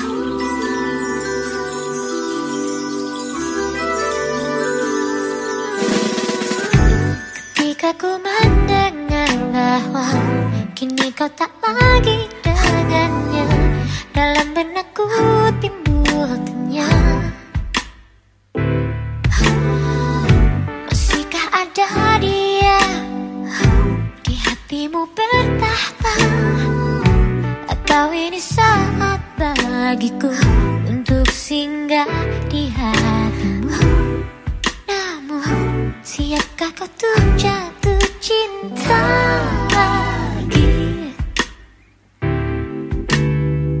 Ketika ku mendengar bahwa Kini kau tak lagi dengannya Dalam benakku timbul tanya Masihkah ada dia Di hatimu bertahta? Atau ini saat bagiku Untuk singgah di hatimu. Namun siapkah kau tuh jatuh cinta lagi?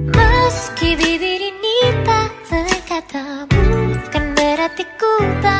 Meski bibir ini tak berkata Bukan berarti ku tak